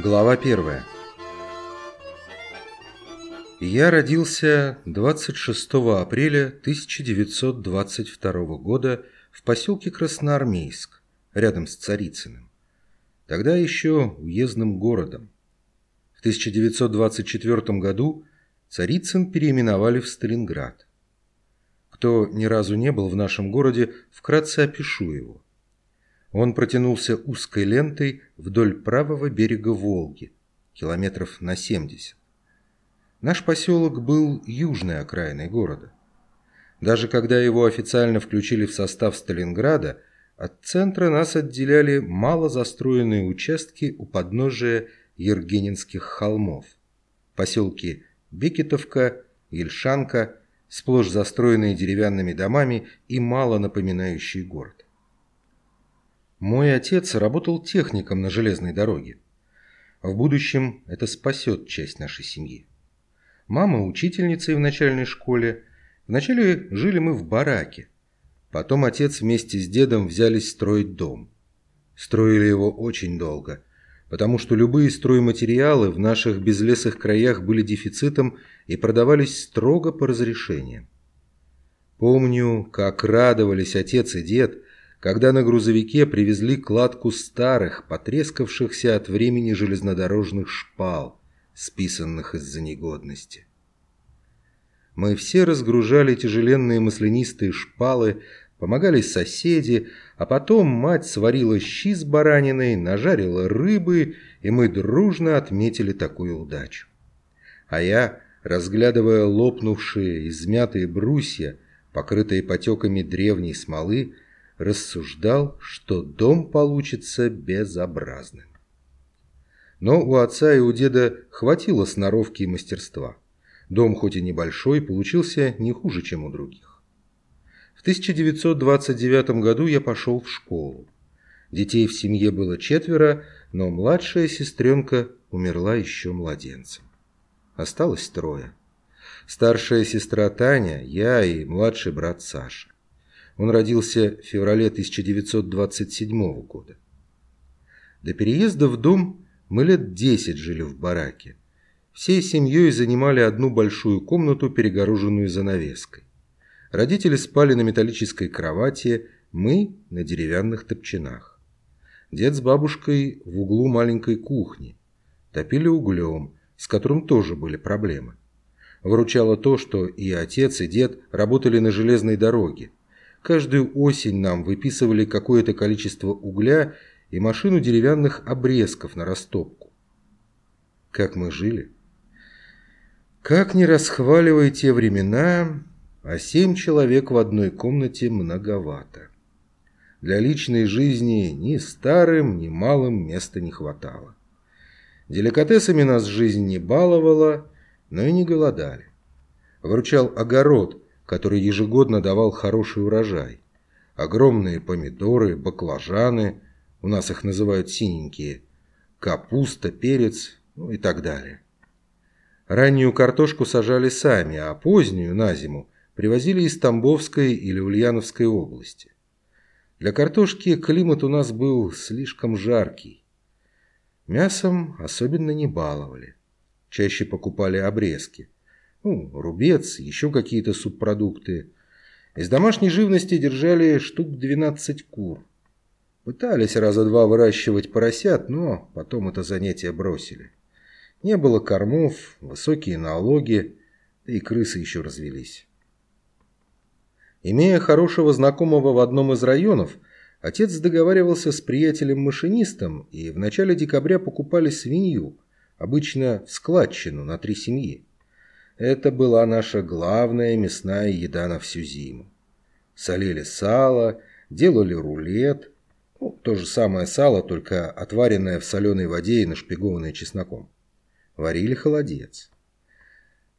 Глава первая. Я родился 26 апреля 1922 года в поселке Красноармейск, рядом с Царицыным. Тогда еще уездным городом. В 1924 году Царицын переименовали в Сталинград. Кто ни разу не был в нашем городе, вкратце опишу его. Он протянулся узкой лентой вдоль правого берега Волги, километров на 70. Наш поселок был южной окраиной города. Даже когда его официально включили в состав Сталинграда, от центра нас отделяли мало застроенные участки у подножия Ергенинских холмов. Поселки Бекетовка, Ельшанка, сплошь застроенные деревянными домами и мало напоминающие город. Мой отец работал техником на железной дороге. В будущем это спасет часть нашей семьи. Мама учительницей в начальной школе. Вначале жили мы в бараке. Потом отец вместе с дедом взялись строить дом. Строили его очень долго, потому что любые стройматериалы в наших безлесых краях были дефицитом и продавались строго по разрешениям. Помню, как радовались отец и дед – когда на грузовике привезли кладку старых, потрескавшихся от времени железнодорожных шпал, списанных из-за негодности. Мы все разгружали тяжеленные маслянистые шпалы, помогали соседи, а потом мать сварила щи с бараниной, нажарила рыбы, и мы дружно отметили такую удачу. А я, разглядывая лопнувшие, измятые брусья, покрытые потеками древней смолы, рассуждал, что дом получится безобразным. Но у отца и у деда хватило сноровки и мастерства. Дом, хоть и небольшой, получился не хуже, чем у других. В 1929 году я пошел в школу. Детей в семье было четверо, но младшая сестренка умерла еще младенцем. Осталось трое. Старшая сестра Таня, я и младший брат Саша. Он родился в феврале 1927 года. До переезда в дом мы лет 10 жили в бараке. Всей семьей занимали одну большую комнату, перегороженную занавеской. Родители спали на металлической кровати, мы на деревянных топчинах. Дед с бабушкой в углу маленькой кухни. Топили углем, с которым тоже были проблемы. Выручало то, что и отец, и дед работали на железной дороге. Каждую осень нам выписывали какое-то количество угля и машину деревянных обрезков на растопку. Как мы жили? Как не расхваливая те времена, а семь человек в одной комнате многовато. Для личной жизни ни старым, ни малым места не хватало. Деликатесами нас жизнь не баловала, но и не голодали. Выручал огород – который ежегодно давал хороший урожай. Огромные помидоры, баклажаны, у нас их называют синенькие, капуста, перец, ну и так далее. Раннюю картошку сажали сами, а позднюю, на зиму, привозили из Тамбовской или Ульяновской области. Для картошки климат у нас был слишком жаркий. Мясом особенно не баловали. Чаще покупали обрезки – ну, рубец, еще какие-то субпродукты. Из домашней живности держали штук 12 кур. Пытались раза два выращивать поросят, но потом это занятие бросили. Не было кормов, высокие налоги, да и крысы еще развелись. Имея хорошего знакомого в одном из районов, отец договаривался с приятелем-машинистом, и в начале декабря покупали свинью, обычно в складчину на три семьи. Это была наша главная мясная еда на всю зиму. Солили сало, делали рулет. Ну, то же самое сало, только отваренное в соленой воде и нашпигованное чесноком. Варили холодец.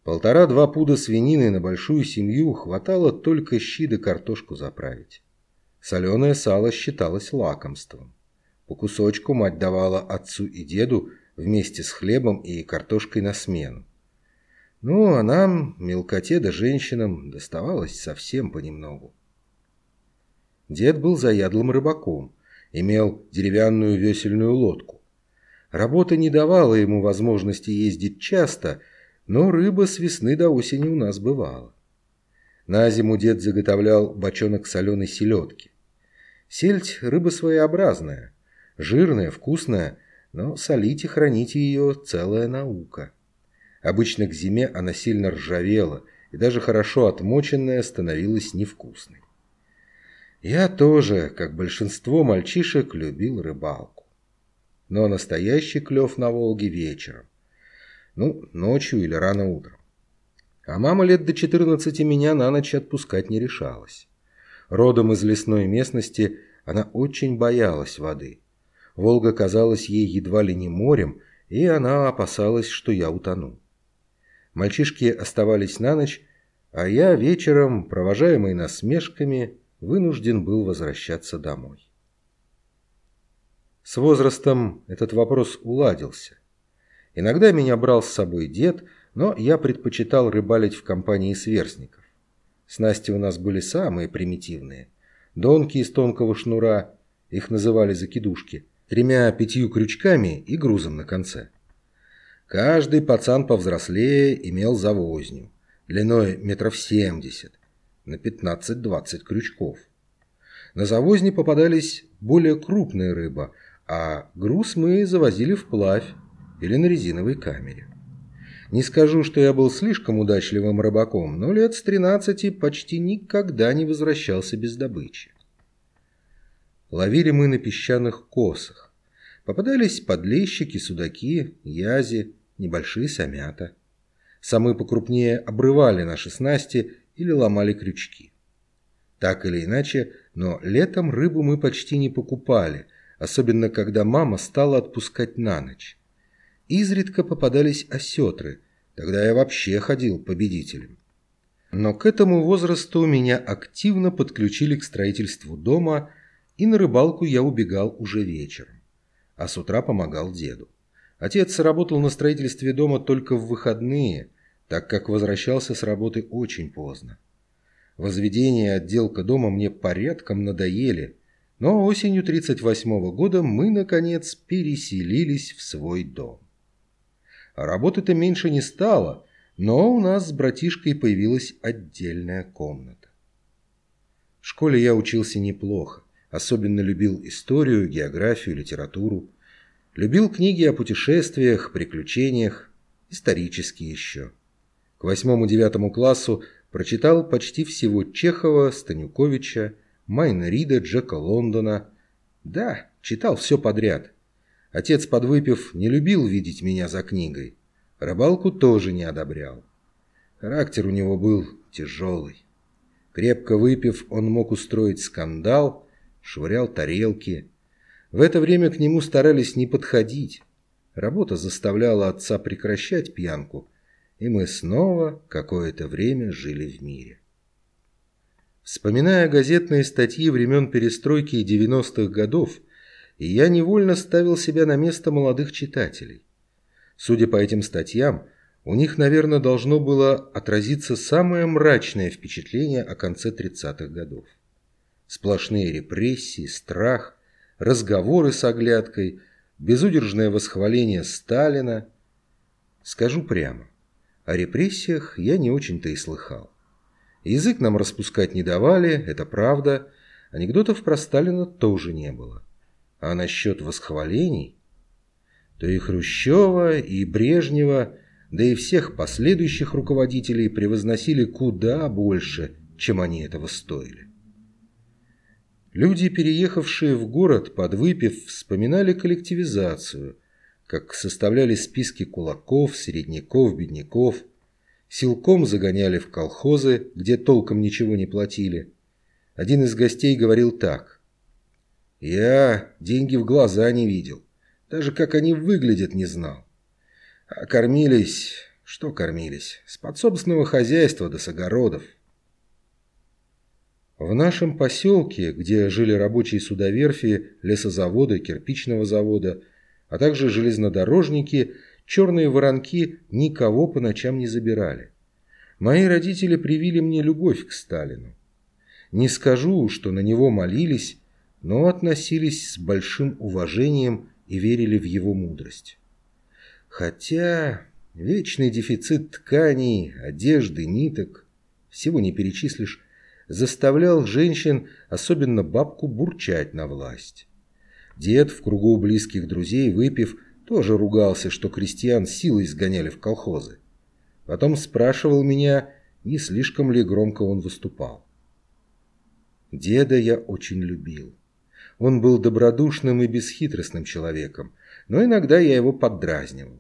Полтора-два пуда свинины на большую семью хватало только щи да картошку заправить. Соленое сало считалось лакомством. По кусочку мать давала отцу и деду вместе с хлебом и картошкой на смену. Ну, а нам, мелкоте да женщинам, доставалось совсем понемногу. Дед был заядлым рыбаком, имел деревянную весельную лодку. Работа не давала ему возможности ездить часто, но рыба с весны до осени у нас бывала. На зиму дед заготовлял бочонок соленой селедки. Сельдь – рыба своеобразная, жирная, вкусная, но солить и хранить ее – целая наука. Обычно к зиме она сильно ржавела, и даже хорошо отмоченная становилась невкусной. Я тоже, как большинство мальчишек, любил рыбалку. Но настоящий клев на Волге вечером. Ну, ночью или рано утром. А мама лет до 14 меня на ночь отпускать не решалась. Родом из лесной местности она очень боялась воды. Волга казалась ей едва ли не морем, и она опасалась, что я утону. Мальчишки оставались на ночь, а я вечером, провожаемый насмешками, вынужден был возвращаться домой. С возрастом этот вопрос уладился. Иногда меня брал с собой дед, но я предпочитал рыбалить в компании сверстников. Снасти у нас были самые примитивные. Донки из тонкого шнура, их называли закидушки, тремя-пятью крючками и грузом на конце. Каждый пацан повзрослее имел завозню, длиной метров семьдесят, на 15-20 крючков. На завозне попадались более крупная рыба, а груз мы завозили вплавь или на резиновой камере. Не скажу, что я был слишком удачливым рыбаком, но лет с 13 почти никогда не возвращался без добычи. Ловили мы на песчаных косах. Попадались подлещики, судаки, язи, небольшие самята. Самые покрупнее обрывали наши снасти или ломали крючки. Так или иначе, но летом рыбу мы почти не покупали, особенно когда мама стала отпускать на ночь. Изредка попадались осетры, тогда я вообще ходил победителем. Но к этому возрасту меня активно подключили к строительству дома, и на рыбалку я убегал уже вечером, а с утра помогал деду. Отец работал на строительстве дома только в выходные, так как возвращался с работы очень поздно. Возведение и отделка дома мне порядком надоели, но осенью 1938 года мы, наконец, переселились в свой дом. Работы-то меньше не стало, но у нас с братишкой появилась отдельная комната. В школе я учился неплохо, особенно любил историю, географию, литературу. Любил книги о путешествиях, приключениях, исторические еще. К восьмому-девятому классу прочитал почти всего Чехова, Станюковича, Майна Рида, Джека Лондона. Да, читал все подряд. Отец, подвыпив, не любил видеть меня за книгой. Рыбалку тоже не одобрял. Характер у него был тяжелый. Крепко выпив, он мог устроить скандал, швырял тарелки, в это время к нему старались не подходить. Работа заставляла отца прекращать пьянку, и мы снова какое-то время жили в мире. Вспоминая газетные статьи времен перестройки и 90-х годов, я невольно ставил себя на место молодых читателей. Судя по этим статьям, у них, наверное, должно было отразиться самое мрачное впечатление о конце 30-х годов. Сплошные репрессии, страх, разговоры с оглядкой, безудержное восхваление Сталина. Скажу прямо, о репрессиях я не очень-то и слыхал. Язык нам распускать не давали, это правда. Анекдотов про Сталина тоже не было. А насчет восхвалений, то и Хрущева, и Брежнева, да и всех последующих руководителей превозносили куда больше, чем они этого стоили. Люди, переехавшие в город, подвыпив, вспоминали коллективизацию, как составляли списки кулаков, середняков, бедняков, силком загоняли в колхозы, где толком ничего не платили. Один из гостей говорил так. «Я деньги в глаза не видел, даже как они выглядят не знал. А кормились... Что кормились? С подсобственного хозяйства до да с огородов». В нашем поселке, где жили рабочие судоверфи, лесозавода, кирпичного завода, а также железнодорожники, черные воронки никого по ночам не забирали. Мои родители привили мне любовь к Сталину. Не скажу, что на него молились, но относились с большим уважением и верили в его мудрость. Хотя вечный дефицит тканей, одежды, ниток, всего не перечислишь, заставлял женщин, особенно бабку, бурчать на власть. Дед в кругу близких друзей, выпив, тоже ругался, что крестьян силой сгоняли в колхозы. Потом спрашивал меня, не слишком ли громко он выступал. Деда я очень любил. Он был добродушным и бесхитростным человеком, но иногда я его поддразнивал.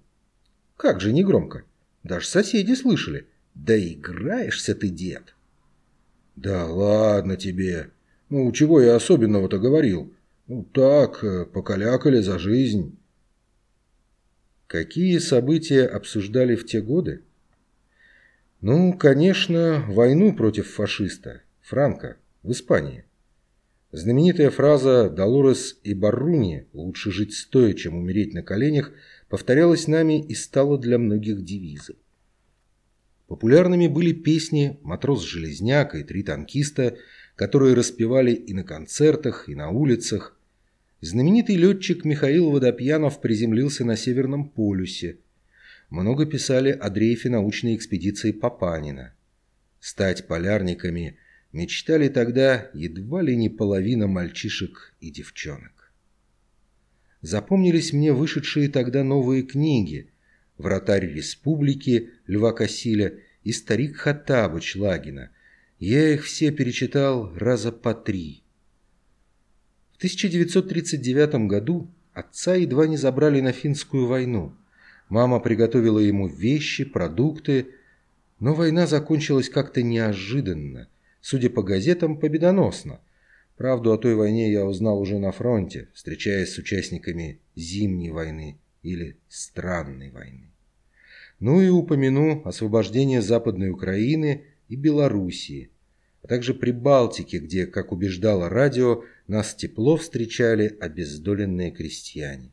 Как же не громко? Даже соседи слышали. Да играешься ты, дед. Да ладно тебе. Ну, чего я особенного-то говорил? Ну, так, э, покалякали за жизнь. Какие события обсуждали в те годы? Ну, конечно, войну против фашиста, Франка, в Испании. Знаменитая фраза «Долорес и Барруни» «Лучше жить стоя, чем умереть на коленях» повторялась нами и стала для многих девизом. Популярными были песни «Матрос-железняк» и «Три танкиста», которые распевали и на концертах, и на улицах. Знаменитый летчик Михаил Водопьянов приземлился на Северном полюсе. Много писали о дрейфе научной экспедиции Папанина. Стать полярниками мечтали тогда едва ли не половина мальчишек и девчонок. Запомнились мне вышедшие тогда новые книги – вратарь республики Льва Косиля и старик Хаттабыч Лагина. Я их все перечитал раза по три. В 1939 году отца едва не забрали на финскую войну. Мама приготовила ему вещи, продукты, но война закончилась как-то неожиданно, судя по газетам, победоносно. Правду о той войне я узнал уже на фронте, встречаясь с участниками Зимней войны или Странной войны. Ну и упомяну освобождение Западной Украины и Белоруссии, а также Прибалтики, где, как убеждало радио, нас тепло встречали обездоленные крестьяне.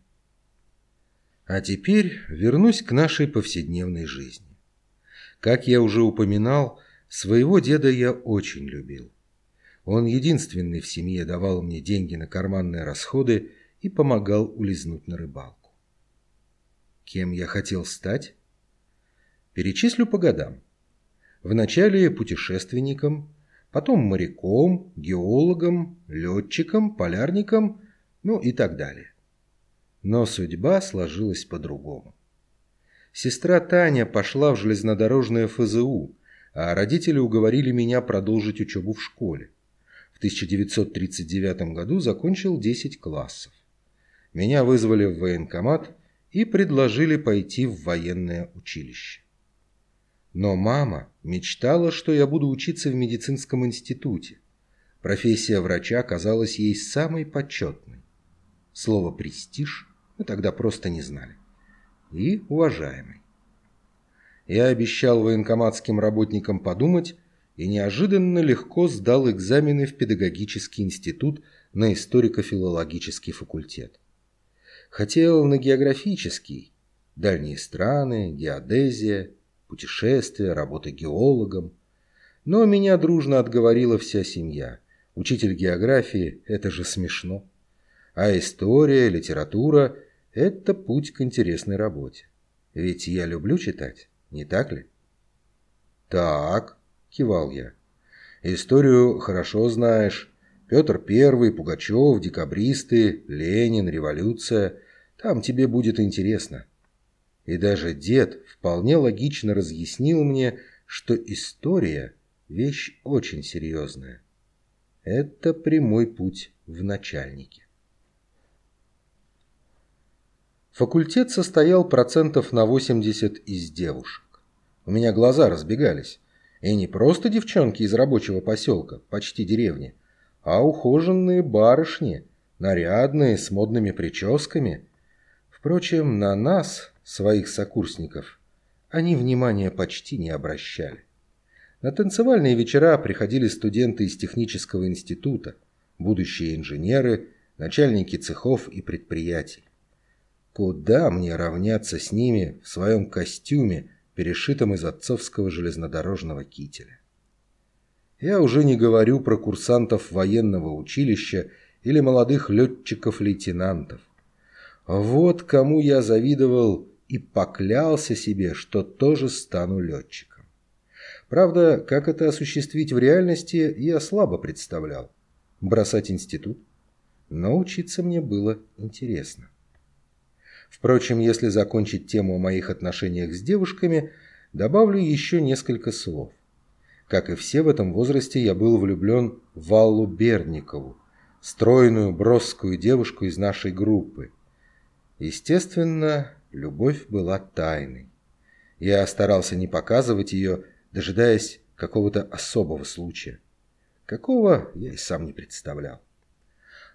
А теперь вернусь к нашей повседневной жизни. Как я уже упоминал, своего деда я очень любил. Он единственный в семье давал мне деньги на карманные расходы и помогал улизнуть на рыбалку. Кем я хотел стать? Перечислю по годам. Вначале путешественником, потом моряком, геологом, летчиком, полярником, ну и так далее. Но судьба сложилась по-другому. Сестра Таня пошла в железнодорожное ФЗУ, а родители уговорили меня продолжить учебу в школе. В 1939 году закончил 10 классов. Меня вызвали в военкомат и предложили пойти в военное училище. Но мама мечтала, что я буду учиться в медицинском институте. Профессия врача казалась ей самой почетной. Слово «престиж» мы тогда просто не знали. И уважаемый. Я обещал военкоматским работникам подумать и неожиданно легко сдал экзамены в педагогический институт на историко-филологический факультет. Хотел на географический, дальние страны, геодезия, путешествия, работа геологом. Но меня дружно отговорила вся семья. Учитель географии – это же смешно. А история, литература – это путь к интересной работе. Ведь я люблю читать, не так ли? «Так», – кивал я. «Историю хорошо знаешь. Петр Первый, Пугачев, декабристы, Ленин, революция. Там тебе будет интересно». И даже дед вполне логично разъяснил мне, что история – вещь очень серьезная. Это прямой путь в начальнике. Факультет состоял процентов на 80 из девушек. У меня глаза разбегались. И не просто девчонки из рабочего поселка, почти деревни, а ухоженные барышни, нарядные, с модными прическами. Впрочем, на нас, своих сокурсников, они внимания почти не обращали. На танцевальные вечера приходили студенты из технического института, будущие инженеры, начальники цехов и предприятий. Куда мне равняться с ними в своем костюме, перешитом из отцовского железнодорожного кителя? Я уже не говорю про курсантов военного училища или молодых летчиков-лейтенантов. Вот кому я завидовал и поклялся себе, что тоже стану летчиком. Правда, как это осуществить в реальности, я слабо представлял. Бросать институт? Но учиться мне было интересно. Впрочем, если закончить тему о моих отношениях с девушками, добавлю еще несколько слов. Как и все в этом возрасте, я был влюблен в Аллу Берникову, стройную, броскую девушку из нашей группы. Естественно, любовь была тайной. Я старался не показывать ее, дожидаясь какого-то особого случая. Какого, я и сам не представлял.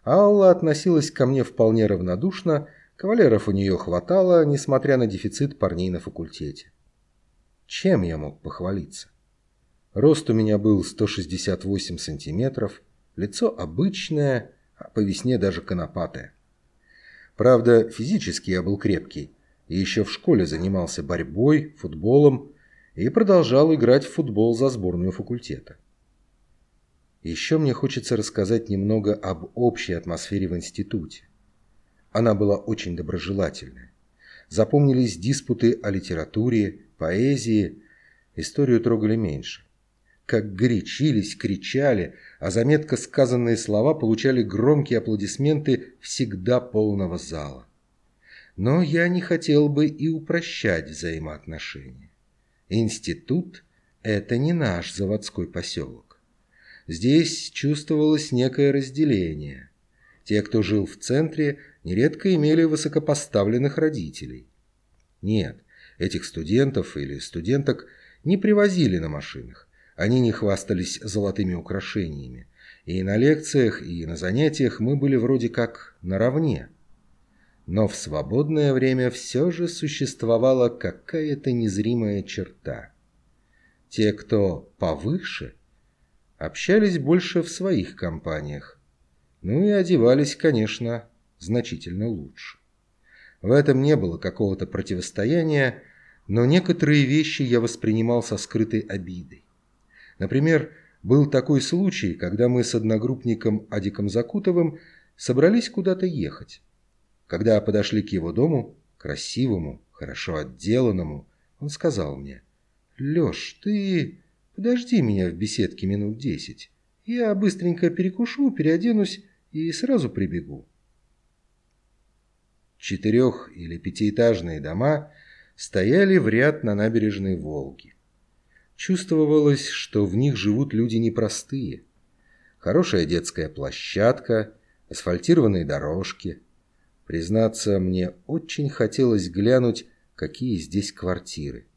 Алла относилась ко мне вполне равнодушно, кавалеров у нее хватало, несмотря на дефицит парней на факультете. Чем я мог похвалиться? Рост у меня был 168 сантиметров, лицо обычное, а по весне даже конопатое. Правда, физически я был крепкий, и еще в школе занимался борьбой, футболом и продолжал играть в футбол за сборную факультета. Еще мне хочется рассказать немного об общей атмосфере в институте. Она была очень доброжелательная. Запомнились диспуты о литературе, поэзии, историю трогали меньше. Как горячились, кричали, а заметка сказанные слова получали громкие аплодисменты всегда полного зала. Но я не хотел бы и упрощать взаимоотношения. Институт – это не наш заводской поселок. Здесь чувствовалось некое разделение. Те, кто жил в центре, нередко имели высокопоставленных родителей. Нет, этих студентов или студенток не привозили на машинах. Они не хвастались золотыми украшениями. И на лекциях, и на занятиях мы были вроде как наравне. Но в свободное время все же существовала какая-то незримая черта. Те, кто повыше, общались больше в своих компаниях. Ну и одевались, конечно, значительно лучше. В этом не было какого-то противостояния, но некоторые вещи я воспринимал со скрытой обидой. Например, был такой случай, когда мы с одногруппником Адиком Закутовым собрались куда-то ехать. Когда подошли к его дому, красивому, хорошо отделанному, он сказал мне, «Леш, ты подожди меня в беседке минут десять. Я быстренько перекушу, переоденусь и сразу прибегу». Четырех- или пятиэтажные дома стояли в ряд на набережной Волги. Чувствовалось, что в них живут люди непростые. Хорошая детская площадка, асфальтированные дорожки. Признаться, мне очень хотелось глянуть, какие здесь квартиры.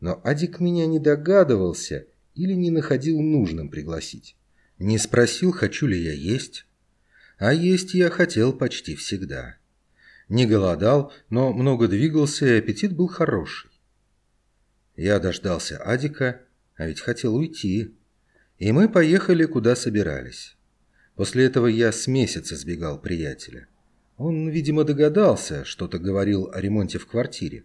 Но Адик меня не догадывался или не находил нужным пригласить. Не спросил, хочу ли я есть. А есть я хотел почти всегда. Не голодал, но много двигался, и аппетит был хороший. Я дождался Адика, а ведь хотел уйти. И мы поехали, куда собирались. После этого я с месяца сбегал приятеля. Он, видимо, догадался, что-то говорил о ремонте в квартире.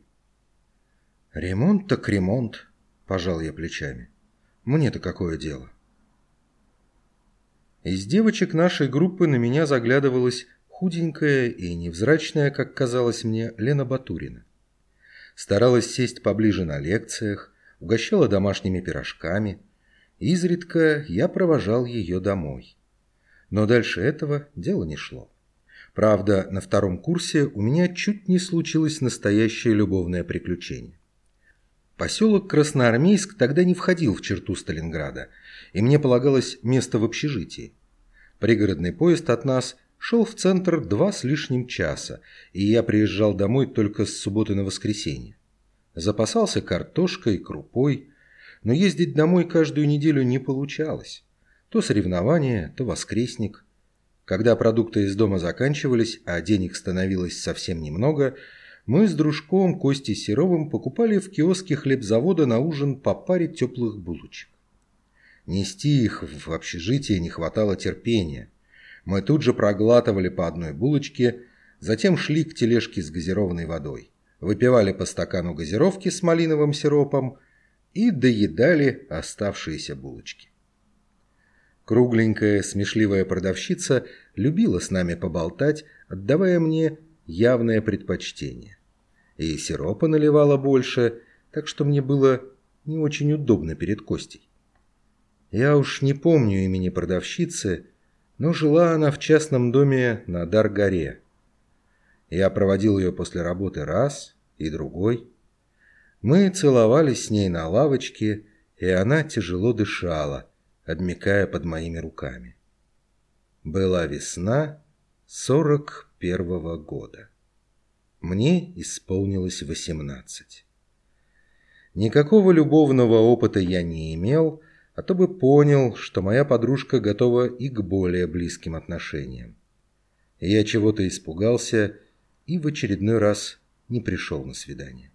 «Ремонт так ремонт», – пожал я плечами. «Мне-то какое дело?» Из девочек нашей группы на меня заглядывалась худенькая и невзрачная, как казалось мне, Лена Батурина старалась сесть поближе на лекциях, угощала домашними пирожками. Изредка я провожал ее домой. Но дальше этого дело не шло. Правда, на втором курсе у меня чуть не случилось настоящее любовное приключение. Поселок Красноармейск тогда не входил в черту Сталинграда, и мне полагалось место в общежитии. Пригородный поезд от нас Шел в центр два с лишним часа, и я приезжал домой только с субботы на воскресенье. Запасался картошкой, крупой, но ездить домой каждую неделю не получалось. То соревнование, то воскресник. Когда продукты из дома заканчивались, а денег становилось совсем немного, мы с дружком Костей Серовым покупали в киоске хлебзавода на ужин по паре теплых булочек. Нести их в общежитие не хватало терпения. Мы тут же проглатывали по одной булочке, затем шли к тележке с газированной водой, выпивали по стакану газировки с малиновым сиропом и доедали оставшиеся булочки. Кругленькая, смешливая продавщица любила с нами поболтать, отдавая мне явное предпочтение. И сиропа наливала больше, так что мне было не очень удобно перед Костей. Я уж не помню имени продавщицы, но жила она в частном доме на Дар-горе. Я проводил ее после работы раз и другой. Мы целовались с ней на лавочке, и она тяжело дышала, обмякая под моими руками. Была весна сорок первого года. Мне исполнилось восемнадцать. Никакого любовного опыта я не имел, а то бы понял, что моя подружка готова и к более близким отношениям. Я чего-то испугался и в очередной раз не пришел на свидание.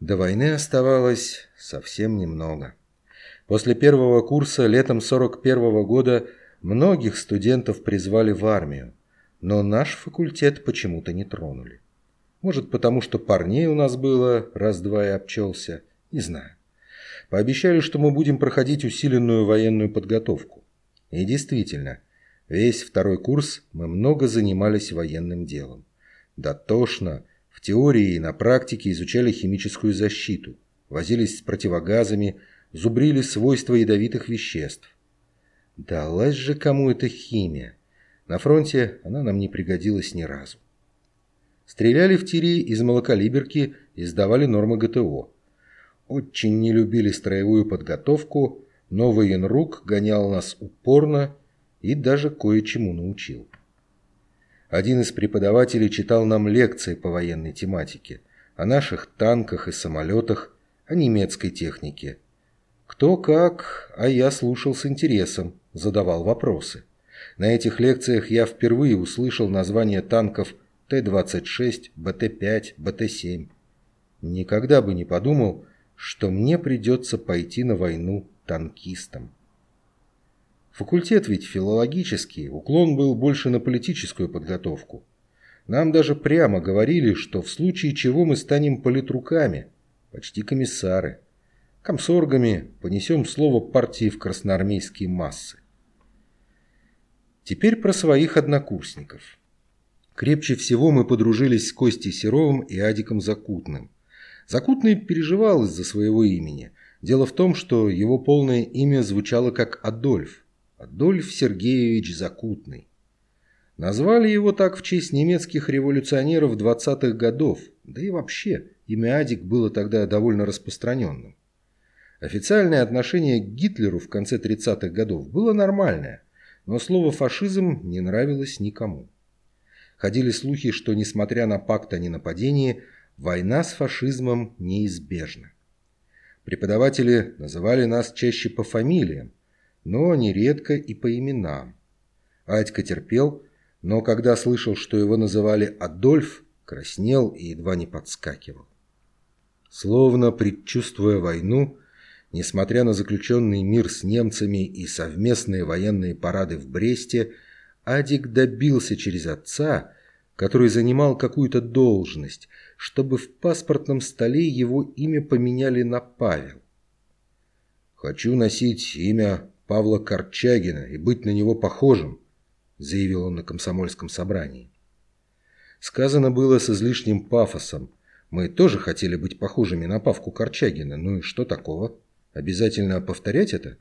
До войны оставалось совсем немного. После первого курса летом 41 -го года многих студентов призвали в армию, но наш факультет почему-то не тронули. Может, потому что парней у нас было раз-два и обчелся, не знаю. Пообещали, что мы будем проходить усиленную военную подготовку. И действительно, весь второй курс мы много занимались военным делом. Дотошно, в теории и на практике изучали химическую защиту, возились с противогазами, зубрили свойства ядовитых веществ. Далась же кому эта химия. На фронте она нам не пригодилась ни разу. Стреляли в тире из малокалиберки и сдавали нормы ГТО очень не любили строевую подготовку, но военрук гонял нас упорно и даже кое-чему научил. Один из преподавателей читал нам лекции по военной тематике, о наших танках и самолетах, о немецкой технике. Кто как, а я слушал с интересом, задавал вопросы. На этих лекциях я впервые услышал название танков Т-26, БТ-5, БТ-7. Никогда бы не подумал, что мне придется пойти на войну танкистом. Факультет ведь филологический, уклон был больше на политическую подготовку. Нам даже прямо говорили, что в случае чего мы станем политруками, почти комиссары. Комсоргами понесем слово партии в красноармейские массы. Теперь про своих однокурсников. Крепче всего мы подружились с Костей Серовым и Адиком Закутным – Закутный переживал из-за своего имени. Дело в том, что его полное имя звучало как Адольф. Адольф Сергеевич Закутный. Назвали его так в честь немецких революционеров 20-х годов, да и вообще имя Адик было тогда довольно распространенным. Официальное отношение к Гитлеру в конце 30-х годов было нормальное, но слово «фашизм» не нравилось никому. Ходили слухи, что, несмотря на пакт о ненападении, Война с фашизмом неизбежна. Преподаватели называли нас чаще по фамилиям, но нередко и по именам. Адька терпел, но когда слышал, что его называли Адольф, краснел и едва не подскакивал. Словно предчувствуя войну, несмотря на заключенный мир с немцами и совместные военные парады в Бресте, Адик добился через отца, который занимал какую-то должность, чтобы в паспортном столе его имя поменяли на Павел. «Хочу носить имя Павла Корчагина и быть на него похожим», заявил он на комсомольском собрании. Сказано было с излишним пафосом. Мы тоже хотели быть похожими на Павку Корчагина. Ну и что такого? Обязательно повторять это?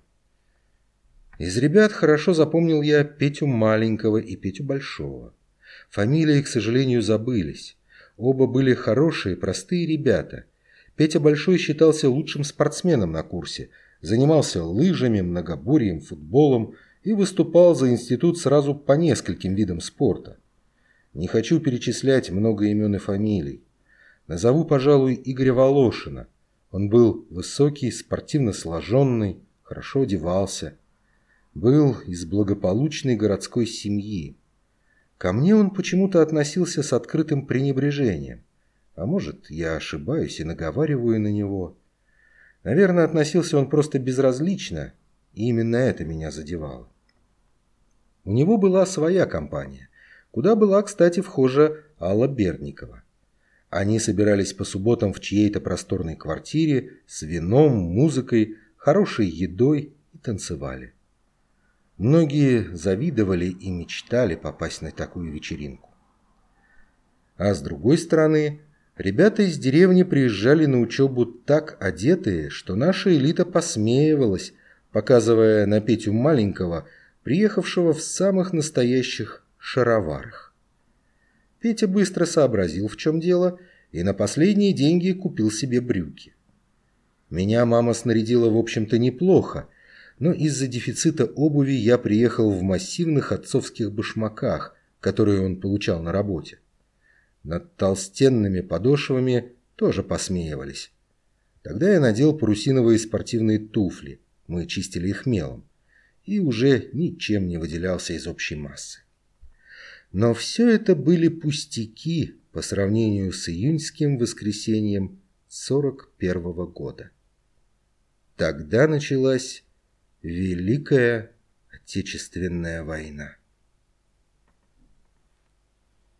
Из ребят хорошо запомнил я Петю Маленького и Петю Большого. Фамилии, к сожалению, забылись. Оба были хорошие, простые ребята. Петя Большой считался лучшим спортсменом на курсе, занимался лыжами, многоборьем, футболом и выступал за институт сразу по нескольким видам спорта. Не хочу перечислять много имен и фамилий. Назову, пожалуй, Игоря Волошина. Он был высокий, спортивно сложенный, хорошо одевался. Был из благополучной городской семьи. Ко мне он почему-то относился с открытым пренебрежением. А может, я ошибаюсь и наговариваю на него. Наверное, относился он просто безразлично, и именно это меня задевало. У него была своя компания, куда была, кстати, вхожа Алла Берникова. Они собирались по субботам в чьей-то просторной квартире с вином, музыкой, хорошей едой и танцевали. Многие завидовали и мечтали попасть на такую вечеринку. А с другой стороны, ребята из деревни приезжали на учебу так одетые, что наша элита посмеивалась, показывая на Петю маленького, приехавшего в самых настоящих шароварах. Петя быстро сообразил, в чем дело, и на последние деньги купил себе брюки. Меня мама снарядила, в общем-то, неплохо, но из-за дефицита обуви я приехал в массивных отцовских башмаках, которые он получал на работе. Над толстенными подошвами тоже посмеивались. Тогда я надел парусиновые спортивные туфли, мы чистили их мелом, и уже ничем не выделялся из общей массы. Но все это были пустяки по сравнению с июньским воскресеньем 41 -го года. Тогда началась Великая Отечественная война.